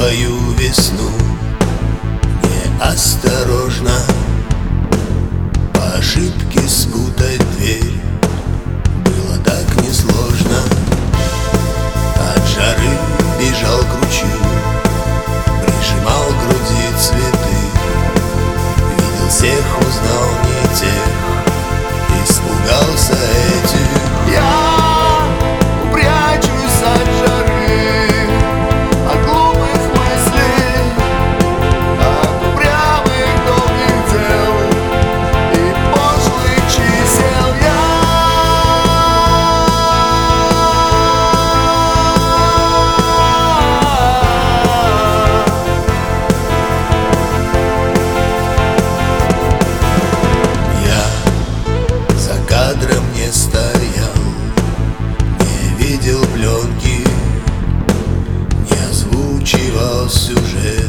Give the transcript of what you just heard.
Твою весну. Неосторожно. По ошибке спутать Tira sujet.